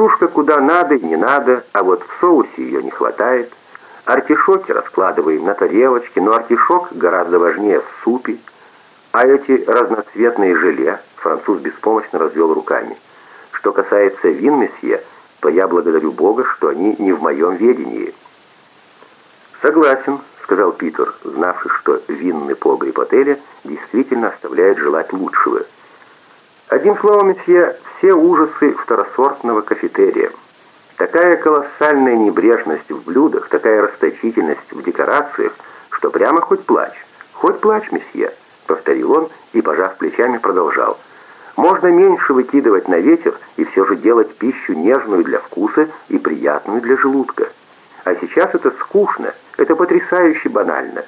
Петрушка куда надо и не надо, а вот в соусе ее не хватает. Артишоки раскладываем на тарелочке, но артишок гораздо важнее в супе. А эти разноцветные желе, француз беспомощно развел руками. Что касается вин, месье, то я благодарю Бога, что они не в моем ведении. Согласен, сказал Питер, знавший, что винный погреб отеля действительно оставляет желать лучшего. Одним словом, месье, все ужасы второсортного кафетерия. Такая колоссальная небрежность в блюдах, такая расточительность в декорациях, что прямо хоть плачь. Хоть плачь, месье, повторил он и, пожав плечами, продолжал. Можно меньше выкидывать на ветер и все же делать пищу нежную для вкуса и приятную для желудка. А сейчас это скучно, это потрясающе банально.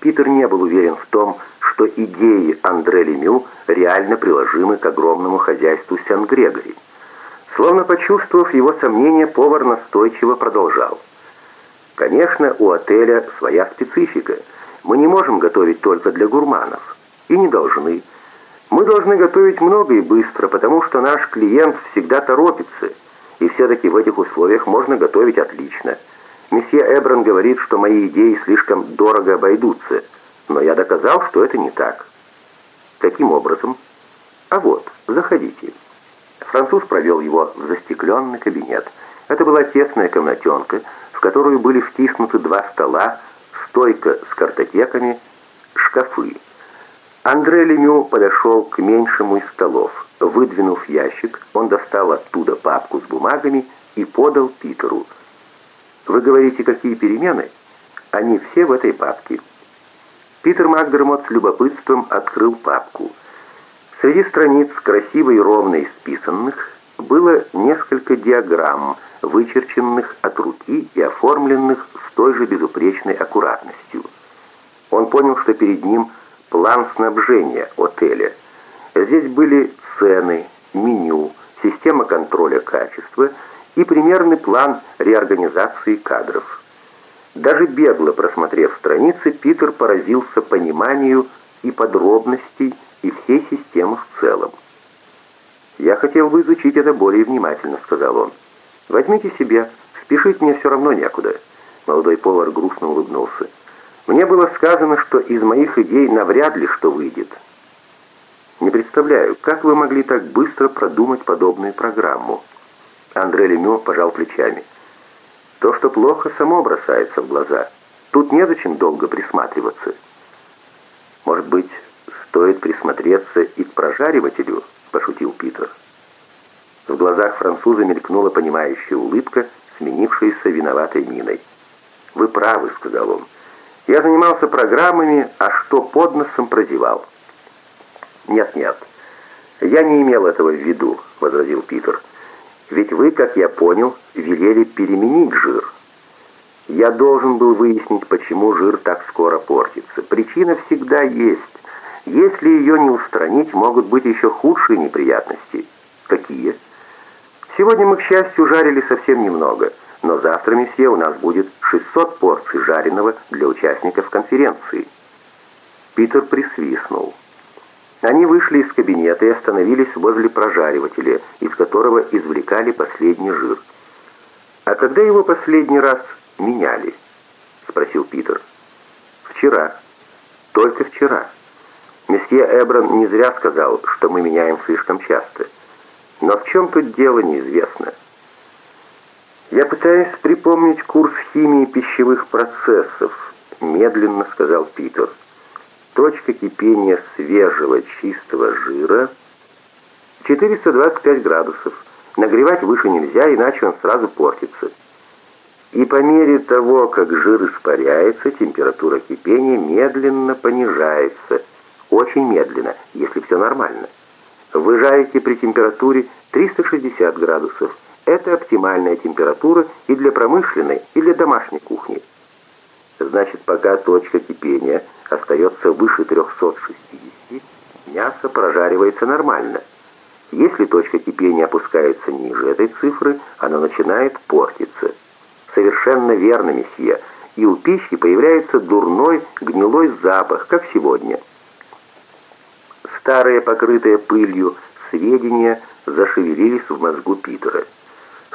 Питер не был уверен в том, что идеи Андре Лемю реально приложимы к огромному хозяйству Сен-Грегори. Словно почувствовав его сомнения, повар настойчиво продолжал. «Конечно, у отеля своя специфика. Мы не можем готовить только для гурманов. И не должны. Мы должны готовить много и быстро, потому что наш клиент всегда торопится. И все-таки в этих условиях можно готовить отлично. Месье Эбран говорит, что мои идеи слишком дорого обойдутся, но я доказал, что это не так. Каким образом? А вот, заходите. Француз провел его в застекленный кабинет. Это была тесная комнатенка, в которую были втиснуты два стола, стойка с картотеками, шкафы. Андре Лемю подошел к меньшему из столов. Выдвинув ящик, он достал оттуда папку с бумагами и подал Питеру – вы говорите, какие перемены? Они все в этой папке. Питер Макдермот с любопытством открыл папку. Среди страниц, красиво и ровно исписанных, было несколько диаграмм, вычерченных от руки и оформленных с той же безупречной аккуратностью. Он понял, что перед ним план снабжения отеля. Здесь были цены, меню, система контроля качества – и примерный план реорганизации кадров. Даже бегло просмотрев страницы, Питер поразился пониманию и подробностей и всей системы в целом. «Я хотел бы изучить это более внимательно», — сказал он. «Возьмите себе, спешить мне все равно некуда». Молодой повар грустно улыбнулся. «Мне было сказано, что из моих идей навряд ли что выйдет». «Не представляю, как вы могли так быстро продумать подобную программу?» Андре Лемё пожал плечами. То, что плохо, само бросается в глаза. Тут незачем долго присматриваться. Может быть, стоит присмотреться и к прожаривателю, пошутил Питер. В глазах француза мелькнула понимающая улыбка, сменившаяся виноватой миной. «Вы правы», — сказал он. «Я занимался программами, а что под носом прозевал». «Нет-нет, я не имел этого в виду», — возразил Питер. Ведь вы, как я понял, велели переменить жир. Я должен был выяснить, почему жир так скоро портится. Причина всегда есть. Если ее не устранить, могут быть еще худшие неприятности. Какие? Сегодня мы, к счастью, жарили совсем немного, но завтра, месье, у нас будет 600 порций жареного для участников конференции. Питер присвистнул. Они вышли из кабинета и остановились возле прожаривателя, из которого извлекали последний жир. «А когда его последний раз меняли?» — спросил Питер. «Вчера. Только вчера. Месье Эбран не зря сказал, что мы меняем слишком часто. Но в чем тут дело, неизвестно». «Я пытаюсь припомнить курс химии пищевых процессов», — медленно сказал Питер точка кипения свежего чистого жира 425 градусов. Нагревать выше нельзя, иначе он сразу портится. И по мере того, как жир испаряется, температура кипения медленно понижается. Очень медленно, если все нормально. Вы жарите при температуре 360 градусов. Это оптимальная температура и для промышленной, и для домашней кухни. Значит, пока точка кипения остается выше 360, мясо прожаривается нормально. Если точка кипения опускается ниже этой цифры, оно начинает портиться. Совершенно верно, месье. И у пищи появляется дурной, гнилой запах, как сегодня. Старые, покрытые пылью, сведения зашевелились в мозгу Питера.